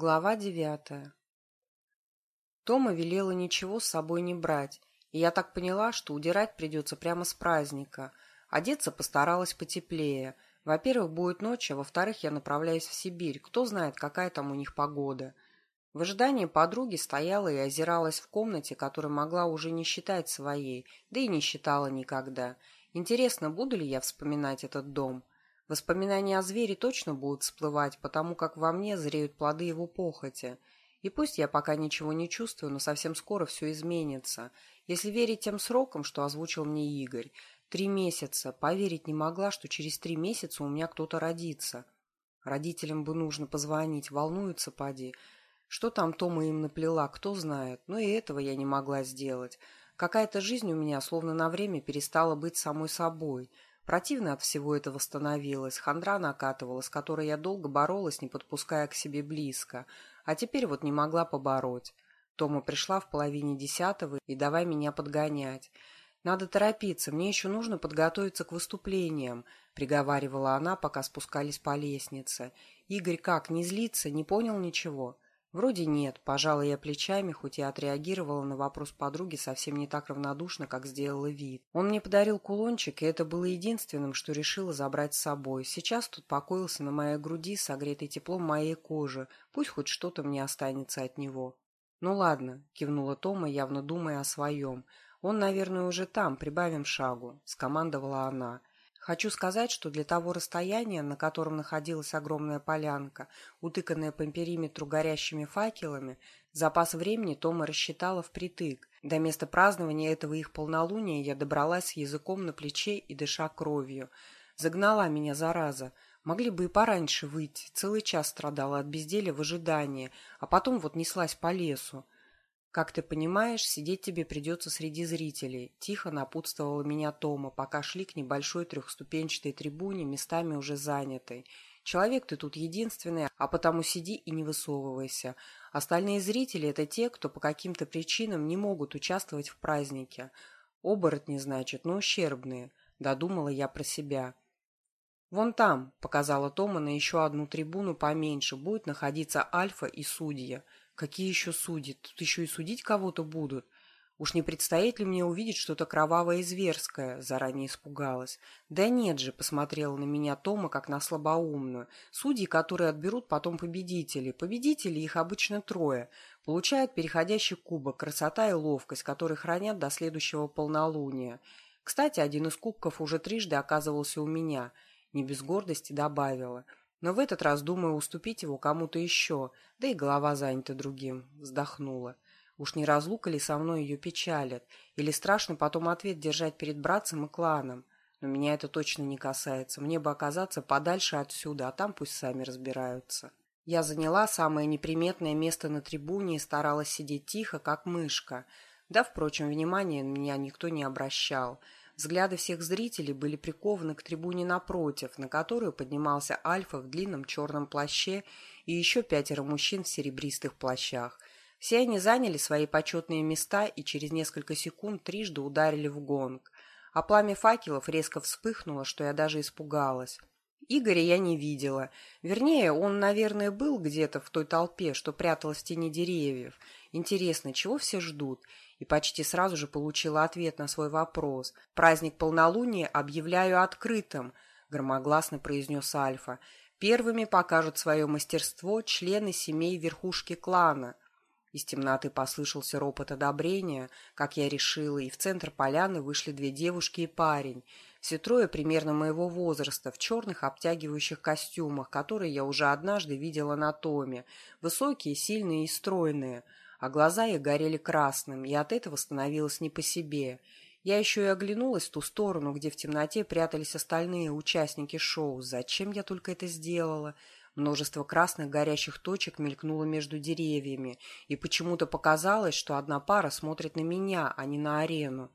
Глава девятая Тома велела ничего с собой не брать, и я так поняла, что удирать придется прямо с праздника. Одеться постаралась потеплее. Во-первых, будет ночь, а во-вторых, я направляюсь в Сибирь. Кто знает, какая там у них погода. В ожидании подруги стояла и озиралась в комнате, которую могла уже не считать своей, да и не считала никогда. Интересно, буду ли я вспоминать этот дом? Воспоминания о звере точно будут всплывать, потому как во мне зреют плоды его похоти. И пусть я пока ничего не чувствую, но совсем скоро все изменится. Если верить тем срокам, что озвучил мне Игорь. Три месяца. Поверить не могла, что через три месяца у меня кто-то родится. Родителям бы нужно позвонить, волнуются, поди. Что там Тома им наплела, кто знает. Но и этого я не могла сделать. Какая-то жизнь у меня словно на время перестала быть самой собой – Противно от всего этого становилось, хандра накатывала, с которой я долго боролась, не подпуская к себе близко, а теперь вот не могла побороть. Тома пришла в половине десятого и давай меня подгонять. «Надо торопиться, мне еще нужно подготовиться к выступлениям», — приговаривала она, пока спускались по лестнице. «Игорь как, не злится, не понял ничего?» Вроде нет, пожала я плечами, хоть и отреагировала на вопрос подруги совсем не так равнодушно, как сделала вид. Он мне подарил кулончик, и это было единственным, что решила забрать с собой. Сейчас тут покоился на моей груди, согретый теплом моей кожи. Пусть хоть что-то мне останется от него. «Ну ладно», — кивнула Тома, явно думая о своем. «Он, наверное, уже там, прибавим шагу», — скомандовала она. Хочу сказать, что для того расстояния, на котором находилась огромная полянка, утыканная по периметру горящими факелами, запас времени Тома рассчитала впритык. До места празднования этого их полнолуния я добралась с языком на плече и дыша кровью. Загнала меня, зараза. Могли бы и пораньше выйти. Целый час страдала от безделия в ожидании, а потом вот неслась по лесу. «Как ты понимаешь, сидеть тебе придется среди зрителей», – тихо напутствовала меня Тома, пока шли к небольшой трехступенчатой трибуне, местами уже занятой. «Человек ты тут единственный, а потому сиди и не высовывайся. Остальные зрители – это те, кто по каким-то причинам не могут участвовать в празднике. Оборотни, значит, но ущербные», – додумала я про себя. «Вон там», – показала Тома на еще одну трибуну поменьше, – будет находиться Альфа и Судья – Какие еще судьи? Тут еще и судить кого-то будут. Уж не предстоит ли мне увидеть что-то кровавое и зверское? Заранее испугалась. Да нет же, посмотрела на меня Тома, как на слабоумную. Судьи, которые отберут потом победителей. Победители, их обычно трое. Получают переходящий кубок, красота и ловкость, которые хранят до следующего полнолуния. Кстати, один из кубков уже трижды оказывался у меня. Не без гордости добавила. Но в этот раз думаю уступить его кому-то еще, да и голова занята другим. Вздохнула. Уж не разлука ли со мной ее печалит? Или страшно потом ответ держать перед братцем и кланом? Но меня это точно не касается. Мне бы оказаться подальше отсюда, а там пусть сами разбираются. Я заняла самое неприметное место на трибуне и старалась сидеть тихо, как мышка. Да, впрочем, внимания на меня никто не обращал. Взгляды всех зрителей были прикованы к трибуне напротив, на которую поднимался Альфа в длинном черном плаще и еще пятеро мужчин в серебристых плащах. Все они заняли свои почетные места и через несколько секунд трижды ударили в гонг. А пламя факелов резко вспыхнуло, что я даже испугалась. Игоря я не видела. Вернее, он, наверное, был где-то в той толпе, что пряталась в тени деревьев. Интересно, чего все ждут? и почти сразу же получила ответ на свой вопрос. «Праздник полнолуния объявляю открытым», — громогласно произнес Альфа. «Первыми покажут свое мастерство члены семей верхушки клана». Из темноты послышался ропот одобрения, как я решила, и в центр поляны вышли две девушки и парень. Все трое примерно моего возраста, в черных обтягивающих костюмах, которые я уже однажды видела на Томе. Высокие, сильные и стройные — а глаза их горели красным, и от этого становилось не по себе. Я еще и оглянулась в ту сторону, где в темноте прятались остальные участники шоу. Зачем я только это сделала? Множество красных горящих точек мелькнуло между деревьями, и почему-то показалось, что одна пара смотрит на меня, а не на арену.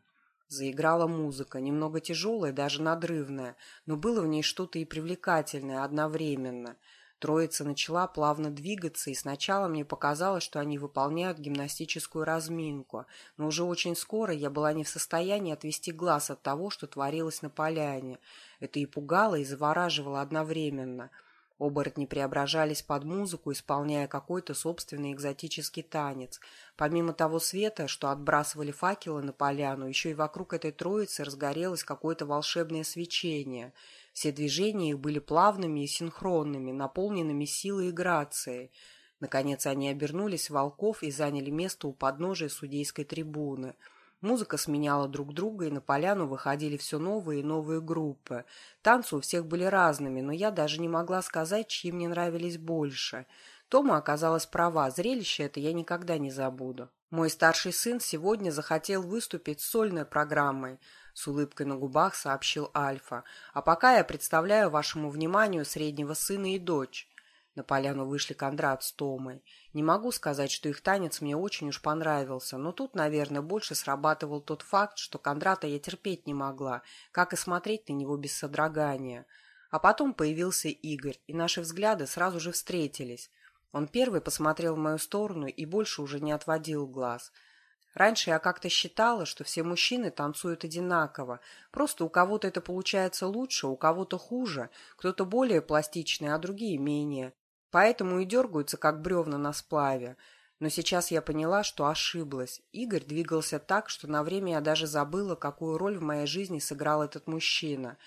Заиграла музыка, немного тяжелая, даже надрывная, но было в ней что-то и привлекательное одновременно — Троица начала плавно двигаться, и сначала мне показалось, что они выполняют гимнастическую разминку, но уже очень скоро я была не в состоянии отвести глаз от того, что творилось на поляне. Это и пугало, и завораживало одновременно. Оборотни преображались под музыку, исполняя какой-то собственный экзотический танец. Помимо того света, что отбрасывали факелы на поляну, еще и вокруг этой троицы разгорелось какое-то волшебное свечение. Все движения их были плавными и синхронными, наполненными силой и грацией. Наконец они обернулись волков и заняли место у подножия судейской трибуны – Музыка сменяла друг друга, и на поляну выходили все новые и новые группы. Танцы у всех были разными, но я даже не могла сказать, чьи мне нравились больше. Тома оказалась права, зрелище это я никогда не забуду. Мой старший сын сегодня захотел выступить с сольной программой, с улыбкой на губах сообщил Альфа. А пока я представляю вашему вниманию среднего сына и дочь. На поляну вышли Кондрат с Томой. Не могу сказать, что их танец мне очень уж понравился, но тут, наверное, больше срабатывал тот факт, что Кондрата я терпеть не могла, как и смотреть на него без содрогания. А потом появился Игорь, и наши взгляды сразу же встретились. Он первый посмотрел в мою сторону и больше уже не отводил глаз. Раньше я как-то считала, что все мужчины танцуют одинаково. Просто у кого-то это получается лучше, у кого-то хуже, кто-то более пластичный, а другие менее. Поэтому и дергаются, как бревна на сплаве. Но сейчас я поняла, что ошиблась. Игорь двигался так, что на время я даже забыла, какую роль в моей жизни сыграл этот мужчина.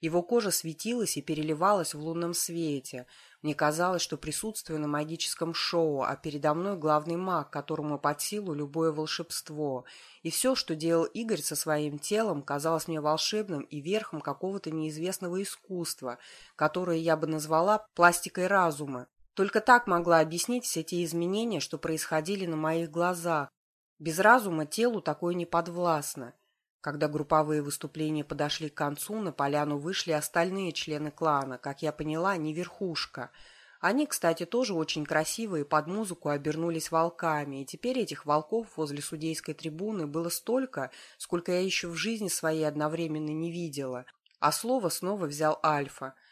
Его кожа светилась и переливалась в лунном свете. Мне казалось, что присутствую на магическом шоу, а передо мной главный маг, которому под силу любое волшебство. И все, что делал Игорь со своим телом, казалось мне волшебным и верхом какого-то неизвестного искусства, которое я бы назвала пластикой разума. Только так могла объяснить все те изменения, что происходили на моих глазах. Без разума телу такое не подвластно. Когда групповые выступления подошли к концу, на поляну вышли остальные члены клана, как я поняла, не верхушка. Они, кстати, тоже очень красивые, под музыку обернулись волками, и теперь этих волков возле судейской трибуны было столько, сколько я еще в жизни своей одновременно не видела. А слово снова взял Альфа –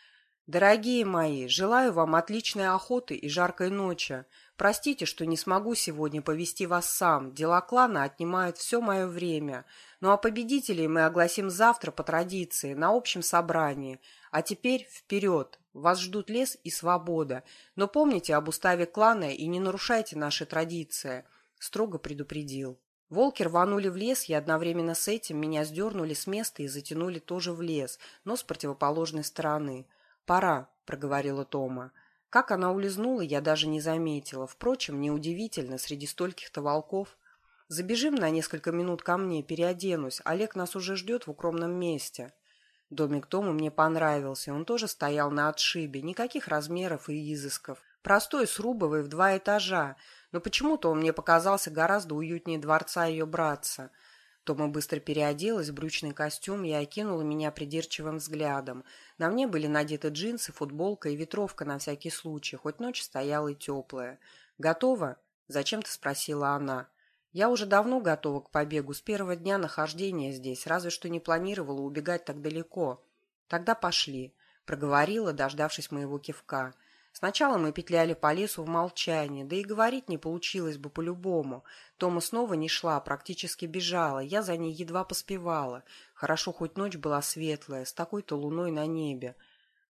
Дорогие мои, желаю вам отличной охоты и жаркой ночи. Простите, что не смогу сегодня повести вас сам. Дела клана отнимают все мое время. Ну а победителей мы огласим завтра по традиции, на общем собрании. А теперь вперед. Вас ждут лес и свобода. Но помните об уставе клана и не нарушайте наши традиции. Строго предупредил. Волки рванули в лес, и одновременно с этим меня сдернули с места и затянули тоже в лес, но с противоположной стороны. «Пора», — проговорила Тома. Как она улизнула, я даже не заметила. Впрочем, неудивительно, среди стольких-то волков. «Забежим на несколько минут ко мне, переоденусь. Олег нас уже ждет в укромном месте». Домик Тома мне понравился. Он тоже стоял на отшибе. Никаких размеров и изысков. Простой, срубовый, в два этажа. Но почему-то он мне показался гораздо уютнее дворца ее братца. Тома быстро переоделась в брючный костюм и окинула меня придирчивым взглядом. На мне были надеты джинсы, футболка и ветровка на всякий случай, хоть ночь стояла и теплая. «Готова?» – зачем-то спросила она. «Я уже давно готова к побегу, с первого дня нахождения здесь, разве что не планировала убегать так далеко. Тогда пошли», – проговорила, дождавшись моего кивка. Сначала мы петляли по лесу в молчании, да и говорить не получилось бы по-любому. Тома снова не шла, практически бежала, я за ней едва поспевала. Хорошо, хоть ночь была светлая, с такой-то луной на небе.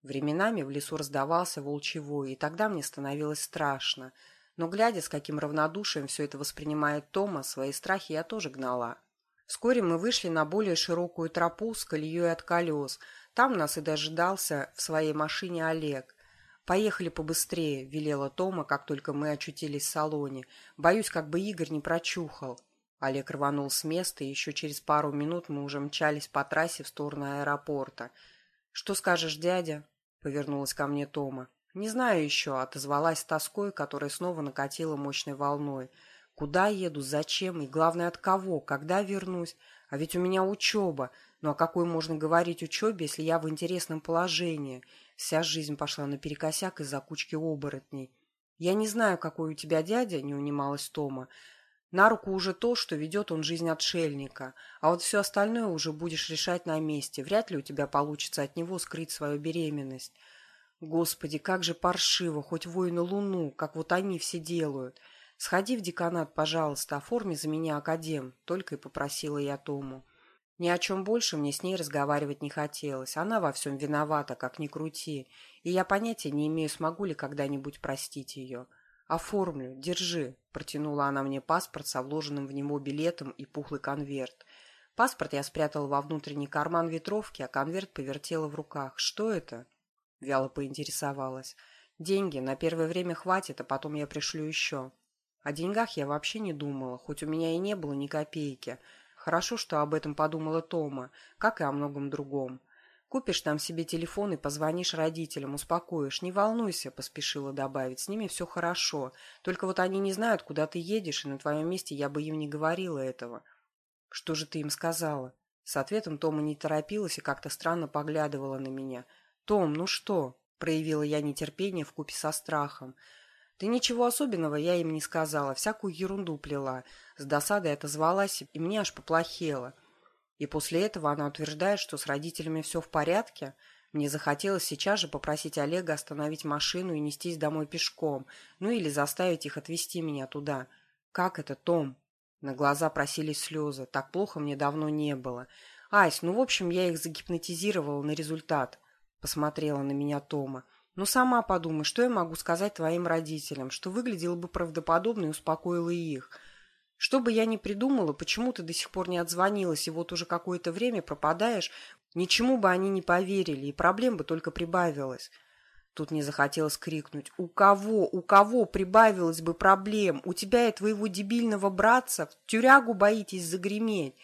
Временами в лесу раздавался волчевой, и тогда мне становилось страшно. Но, глядя, с каким равнодушием все это воспринимает Тома, свои страхи я тоже гнала. Вскоре мы вышли на более широкую тропу с колеей от колес. Там нас и дожидался в своей машине Олег. «Поехали побыстрее», — велела Тома, как только мы очутились в салоне. «Боюсь, как бы Игорь не прочухал». Олег рванул с места, и еще через пару минут мы уже мчались по трассе в сторону аэропорта. «Что скажешь, дядя?» — повернулась ко мне Тома. «Не знаю еще», — отозвалась тоской, которая снова накатила мощной волной. «Куда еду? Зачем? И главное, от кого? Когда вернусь? А ведь у меня учеба. Ну о какой можно говорить учебе, если я в интересном положении? Вся жизнь пошла наперекосяк из-за кучки оборотней. «Я не знаю, какой у тебя дядя», — не унималась Тома. «На руку уже то, что ведет он жизнь отшельника, а вот все остальное уже будешь решать на месте. Вряд ли у тебя получится от него скрыть свою беременность. Господи, как же паршиво, хоть воины луну, как вот они все делают. Сходи в деканат, пожалуйста, оформи за меня академ», — только и попросила я Тому. Ни о чем больше мне с ней разговаривать не хотелось. Она во всем виновата, как ни крути. И я понятия не имею, смогу ли когда-нибудь простить ее. «Оформлю, держи», — протянула она мне паспорт со вложенным в него билетом и пухлый конверт. Паспорт я спрятала во внутренний карман ветровки, а конверт повертела в руках. «Что это?» — вяло поинтересовалась. «Деньги. На первое время хватит, а потом я пришлю еще». О деньгах я вообще не думала, хоть у меня и не было ни копейки. Хорошо, что об этом подумала Тома, как и о многом другом. Купишь там себе телефон и позвонишь родителям, успокоишь. Не волнуйся, поспешила добавить, с ними все хорошо. Только вот они не знают, куда ты едешь, и на твоем месте я бы им не говорила этого. Что же ты им сказала? С ответом Тома не торопилась и как-то странно поглядывала на меня. «Том, ну что?» – проявила я нетерпение вкупе со страхом. Да ничего особенного я им не сказала, всякую ерунду плела. С досадой отозвалась, и мне аж поплохело. И после этого она утверждает, что с родителями все в порядке. Мне захотелось сейчас же попросить Олега остановить машину и нестись домой пешком, ну или заставить их отвезти меня туда. Как это, Том? На глаза просились слезы. Так плохо мне давно не было. Ась, ну в общем, я их загипнотизировала на результат. Посмотрела на меня Тома. Ну, сама подумай, что я могу сказать твоим родителям, что выглядело бы правдоподобно и успокоило их. Что бы я ни придумала, почему ты до сих пор не отзвонилась, и вот уже какое-то время пропадаешь, ничему бы они не поверили, и проблем бы только прибавилось. Тут мне захотелось крикнуть. «У кого, у кого прибавилось бы проблем? У тебя и твоего дебильного братца в тюрягу боитесь загреметь?»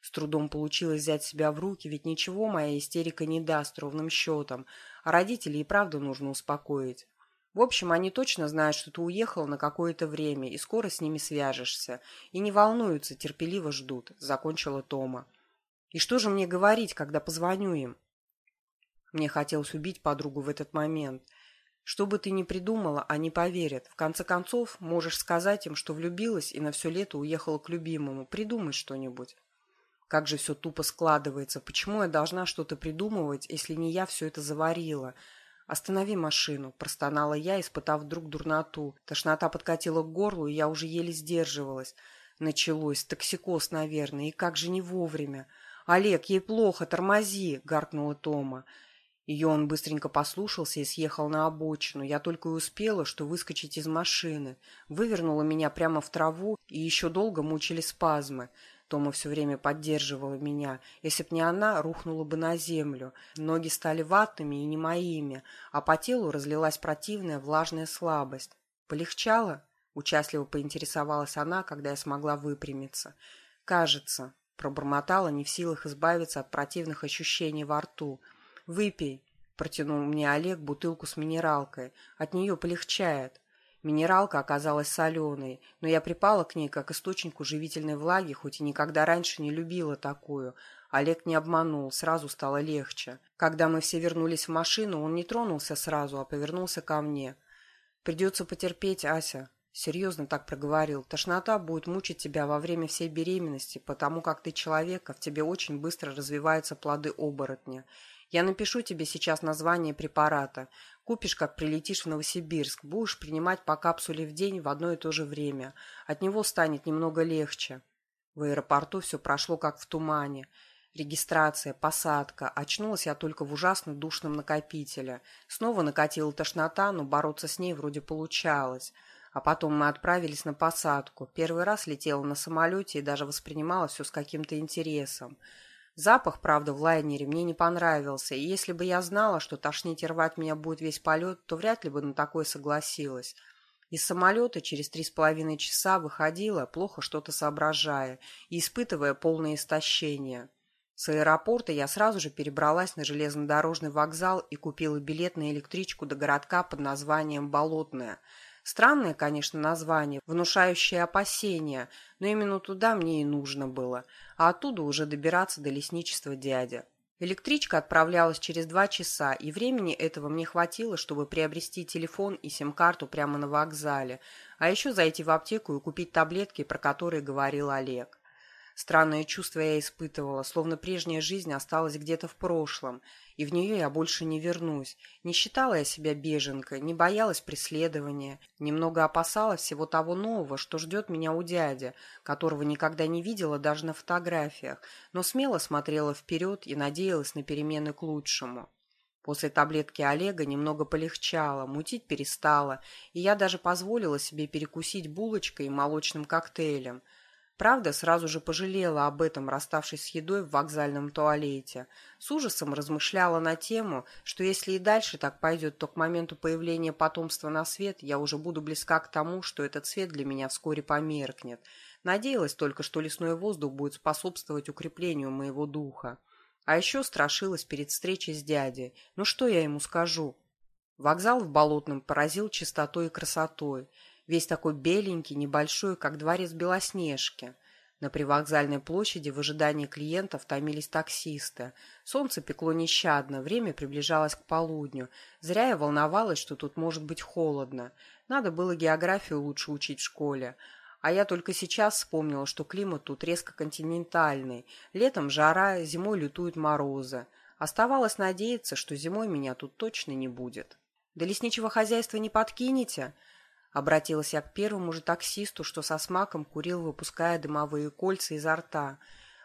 С трудом получилось взять себя в руки, ведь ничего моя истерика не даст ровным счетом а родителей и правда нужно успокоить. В общем, они точно знают, что ты уехал на какое-то время, и скоро с ними свяжешься. И не волнуются, терпеливо ждут», — закончила Тома. «И что же мне говорить, когда позвоню им?» Мне хотелось убить подругу в этот момент. Что бы ты ни придумала, они поверят. В конце концов, можешь сказать им, что влюбилась и на все лето уехала к любимому. Придумай что-нибудь. Как же все тупо складывается. Почему я должна что-то придумывать, если не я все это заварила? «Останови машину», – простонала я, испытав вдруг дурноту. Тошнота подкатила к горлу, и я уже еле сдерживалась. Началось. Токсикоз, наверное. И как же не вовремя. «Олег, ей плохо, тормози!» – гаркнула Тома. Ее он быстренько послушался и съехал на обочину. Я только и успела, что выскочить из машины. Вывернула меня прямо в траву, и еще долго мучили спазмы. Тома все время поддерживала меня. Если б не она, рухнула бы на землю. Ноги стали ватными и не моими, а по телу разлилась противная влажная слабость. «Полегчало?» – участливо поинтересовалась она, когда я смогла выпрямиться. «Кажется», – пробормотала, не в силах избавиться от противных ощущений во рту. «Выпей», – протянул мне Олег бутылку с минералкой. «От нее полегчает». Минералка оказалась соленой, но я припала к ней как источнику живительной влаги, хоть и никогда раньше не любила такую. Олег не обманул, сразу стало легче. Когда мы все вернулись в машину, он не тронулся сразу, а повернулся ко мне. «Придется потерпеть, Ася», Серьезно так проговорил. Тошнота будет мучить тебя во время всей беременности, потому как ты человек, а в тебе очень быстро развиваются плоды оборотня. Я напишу тебе сейчас название препарата. Купишь, как прилетишь в Новосибирск. Будешь принимать по капсуле в день в одно и то же время. От него станет немного легче. В аэропорту все прошло как в тумане. Регистрация, посадка. Очнулась я только в ужасно душном накопителе. Снова накатила тошнота, но бороться с ней вроде получалось. А потом мы отправились на посадку. Первый раз летела на самолете и даже воспринимала все с каким-то интересом. Запах, правда, в лайнере мне не понравился, и если бы я знала, что тошнить и рвать меня будет весь полет, то вряд ли бы на такое согласилась. Из самолета через три с половиной часа выходила, плохо что-то соображая и испытывая полное истощение. С аэропорта я сразу же перебралась на железнодорожный вокзал и купила билет на электричку до городка под названием «Болотное», Странное, конечно, название, внушающее опасения, но именно туда мне и нужно было, а оттуда уже добираться до лесничества дядя. Электричка отправлялась через два часа, и времени этого мне хватило, чтобы приобрести телефон и сим-карту прямо на вокзале, а еще зайти в аптеку и купить таблетки, про которые говорил Олег. Странное чувство я испытывала, словно прежняя жизнь осталась где-то в прошлом, и в нее я больше не вернусь. Не считала я себя беженкой, не боялась преследования, немного опасалась всего того нового, что ждет меня у дяди, которого никогда не видела даже на фотографиях, но смело смотрела вперед и надеялась на перемены к лучшему. После таблетки Олега немного полегчало, мутить перестало, и я даже позволила себе перекусить булочкой и молочным коктейлем – Правда, сразу же пожалела об этом, расставшись с едой в вокзальном туалете. С ужасом размышляла на тему, что если и дальше так пойдет, то к моменту появления потомства на свет я уже буду близка к тому, что этот свет для меня вскоре померкнет. Надеялась только, что лесной воздух будет способствовать укреплению моего духа. А еще страшилась перед встречей с дядей. Ну что я ему скажу? Вокзал в Болотном поразил чистотой и красотой весь такой беленький, небольшой, как дворец Белоснежки. На привокзальной площади в ожидании клиентов томились таксисты. Солнце пекло нещадно, время приближалось к полудню. Зря я волновалась, что тут может быть холодно. Надо было географию лучше учить в школе. А я только сейчас вспомнила, что климат тут резко континентальный. Летом жара, зимой лютуют морозы. Оставалось надеяться, что зимой меня тут точно не будет. «Да лесничего хозяйства не подкинете?» Обратилась я к первому же таксисту, что со смаком курил, выпуская дымовые кольца изо рта.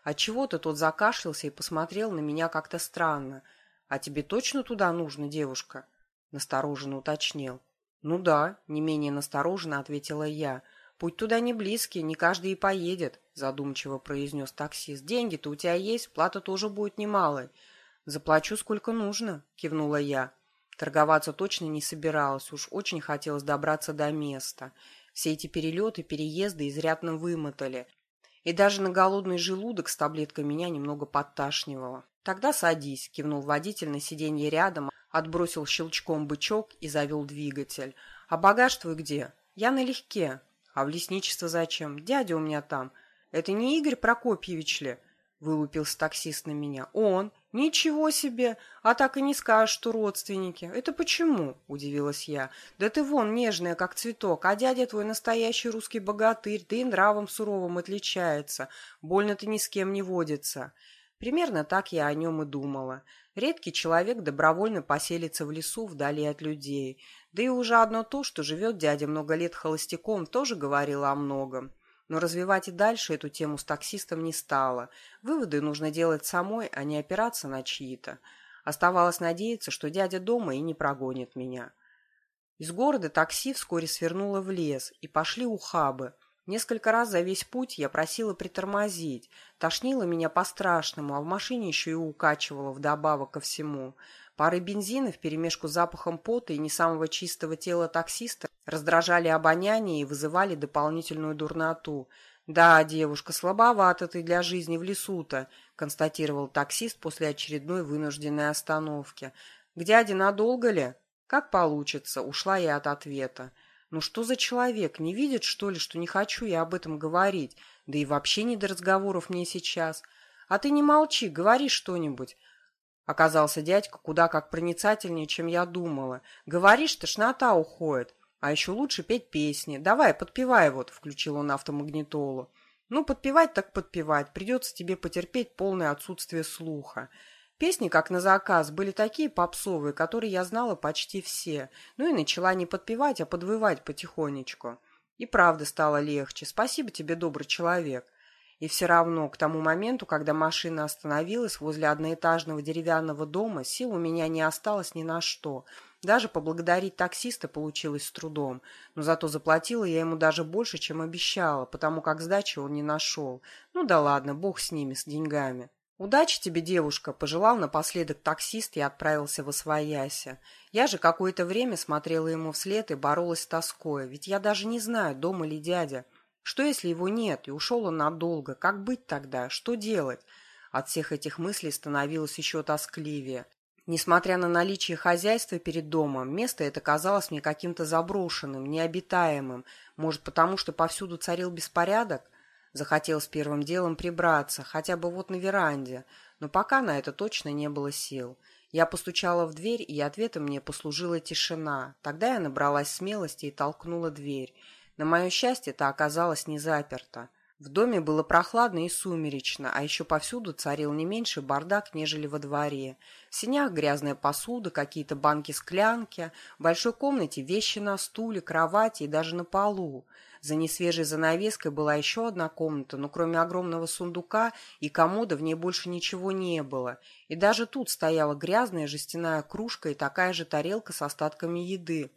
Отчего-то тот закашлялся и посмотрел на меня как-то странно. «А тебе точно туда нужно, девушка?» Настороженно уточнил. «Ну да», — не менее настороженно ответила я. «Путь туда не близкий, не каждый и поедет», — задумчиво произнес таксист. «Деньги-то у тебя есть, плата тоже будет немалой». «Заплачу сколько нужно», — кивнула я. Торговаться точно не собиралась, уж очень хотелось добраться до места. Все эти перелеты, переезды изрядно вымотали. И даже на голодный желудок с таблеткой меня немного подташнивало. «Тогда садись», — кивнул водитель на сиденье рядом, отбросил щелчком бычок и завел двигатель. «А багаж твой где?» «Я налегке». «А в лесничество зачем? Дядя у меня там». «Это не Игорь Прокопьевич ли?» — вылупился таксист на меня. «Он. «Ничего себе! А так и не скажешь, что родственники. Это почему?» – удивилась я. «Да ты вон нежная, как цветок, а дядя твой настоящий русский богатырь, да и нравом суровым отличается. Больно ты ни с кем не водится». Примерно так я о нем и думала. Редкий человек добровольно поселится в лесу вдали от людей. Да и уже одно то, что живет дядя много лет холостяком, тоже говорило о многом. Но развивать и дальше эту тему с таксистом не стало. Выводы нужно делать самой, а не опираться на чьи-то. Оставалось надеяться, что дядя дома и не прогонит меня. Из города такси вскоре свернуло в лес, и пошли ухабы. Несколько раз за весь путь я просила притормозить. Тошнило меня по-страшному, а в машине еще и укачивало вдобавок ко всему. Пары бензина вперемешку с запахом пота и не самого чистого тела таксиста раздражали обоняние и вызывали дополнительную дурноту. «Да, девушка, слабовато ты для жизни в лесу-то», — констатировал таксист после очередной вынужденной остановки. «К дяде надолго ли?» «Как получится», — ушла я от ответа. «Ну что за человек? Не видит, что ли, что не хочу я об этом говорить? Да и вообще не до разговоров мне сейчас. А ты не молчи, говори что-нибудь. Оказался дядька куда как проницательнее, чем я думала. Говоришь, тошнота уходит. А еще лучше петь песни. Давай, подпевай вот, включил он автомагнитолу. Ну, подпевать так подпевать. Придется тебе потерпеть полное отсутствие слуха. Песни, как на заказ, были такие попсовые, которые я знала почти все. Ну и начала не подпевать, а подвывать потихонечку. И правда стало легче. Спасибо тебе, добрый человек. И все равно, к тому моменту, когда машина остановилась возле одноэтажного деревянного дома, сил у меня не осталось ни на что. Даже поблагодарить таксиста получилось с трудом, но зато заплатила я ему даже больше, чем обещала, потому как сдачи он не нашел. Ну да ладно, бог с ними, с деньгами. «Удачи тебе, девушка!» – пожелал напоследок таксист и отправился в Освояся. Я же какое-то время смотрела ему вслед и боролась с тоской, ведь я даже не знаю, дома ли дядя. Что, если его нет, и ушел он надолго? Как быть тогда? Что делать? От всех этих мыслей становилось еще тоскливее. Несмотря на наличие хозяйства перед домом, место это казалось мне каким-то заброшенным, необитаемым. Может, потому что повсюду царил беспорядок? Захотелось первым делом прибраться, хотя бы вот на веранде, но пока на это точно не было сил. Я постучала в дверь, и ответом мне послужила тишина. Тогда я набралась смелости и толкнула дверь. На мое счастье, та оказалась не заперта. В доме было прохладно и сумеречно, а еще повсюду царил не меньше бардак, нежели во дворе. В синях грязная посуда, какие-то банки-склянки, в большой комнате вещи на стуле, кровати и даже на полу. За несвежей занавеской была еще одна комната, но кроме огромного сундука и комода в ней больше ничего не было. И даже тут стояла грязная жестяная кружка и такая же тарелка с остатками еды.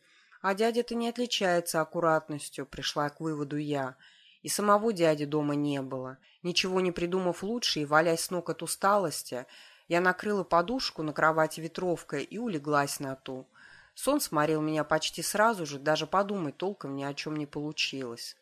А дядя-то не отличается аккуратностью, пришла к выводу я. И самого дяди дома не было. Ничего не придумав лучше и валясь с ног от усталости, я накрыла подушку на кровати ветровкой и улеглась на ту. Сон сморил меня почти сразу же, даже подумать толком ни о чем не получилось.